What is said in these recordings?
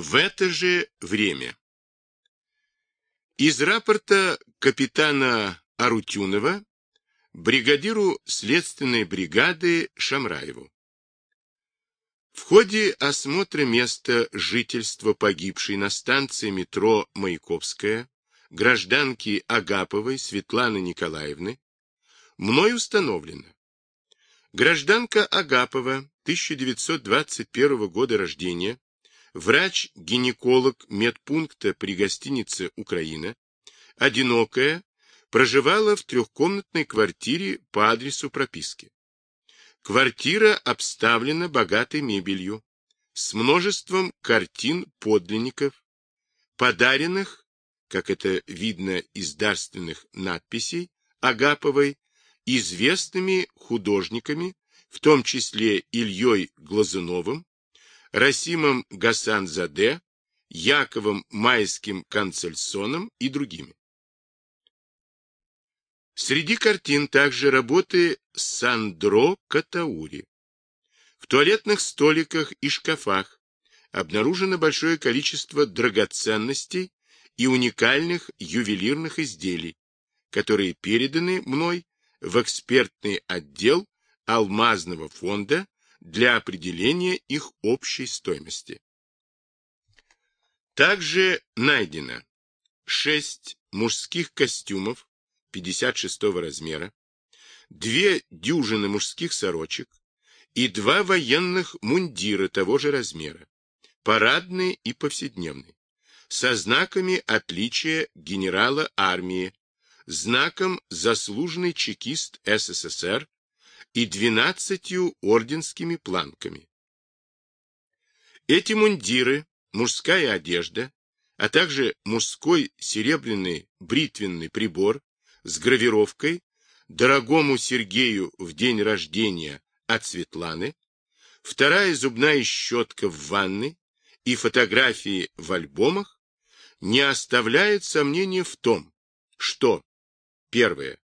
В это же время из рапорта капитана Арутюнова бригадиру следственной бригады Шамраеву. В ходе осмотра места жительства погибшей на станции метро Маяковская гражданки Агаповой Светланы Николаевны мной установлено. Гражданка Агапова 1921 года рождения, врач-гинеколог медпункта при гостинице «Украина», одинокая, проживала в трехкомнатной квартире по адресу прописки. Квартира обставлена богатой мебелью, с множеством картин подлинников, подаренных, как это видно из дарственных надписей, Агаповой, известными художниками, в том числе Ильей Глазуновым, Расимом Гасанзаде, Яковом Майским Канцельсоном и другими. Среди картин также работы Сандро Катаури. В туалетных столиках и шкафах обнаружено большое количество драгоценностей и уникальных ювелирных изделий, которые переданы мной в экспертный отдел алмазного фонда для определения их общей стоимости. Также найдено 6 мужских костюмов 56 размера, две дюжины мужских сорочек и два военных мундира того же размера, парадный и повседневный, со знаками отличия генерала армии, знаком заслуженный чекист СССР и двенадцатью орденскими планками. Эти мундиры, мужская одежда, а также мужской серебряный бритвенный прибор с гравировкой «Дорогому Сергею в день рождения от Светланы», вторая зубная щетка в ванной и фотографии в альбомах не оставляют сомнения в том, что, первое,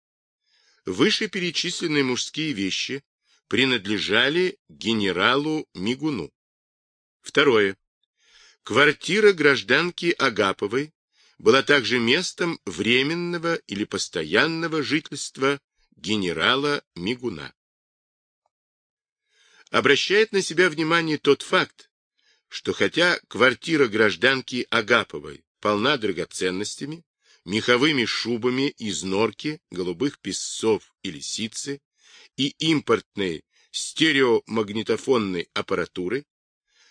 вышеперечисленные мужские вещи принадлежали генералу Мигуну. Второе. Квартира гражданки Агаповой была также местом временного или постоянного жительства генерала Мигуна. Обращает на себя внимание тот факт, что хотя квартира гражданки Агаповой полна драгоценностями, меховыми шубами из норки, голубых песцов и лисицы и импортной стереомагнитофонной аппаратуры,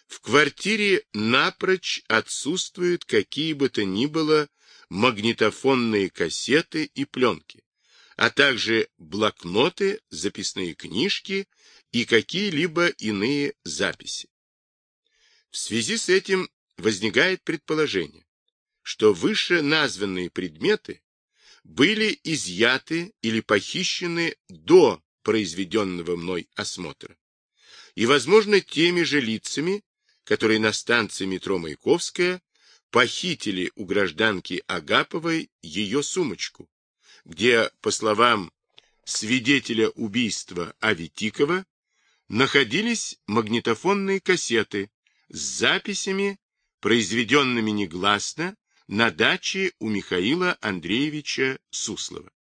в квартире напрочь отсутствуют какие бы то ни было магнитофонные кассеты и пленки, а также блокноты, записные книжки и какие-либо иные записи. В связи с этим возникает предположение, что выше названные предметы были изъяты или похищены до произведенного мной осмотра. И, возможно, теми же лицами, которые на станции метро Маяковская похитили у гражданки Агаповой ее сумочку, где, по словам свидетеля убийства Аветикова, находились магнитофонные кассеты с записями, произведенными негласно на даче у Михаила Андреевича Суслова.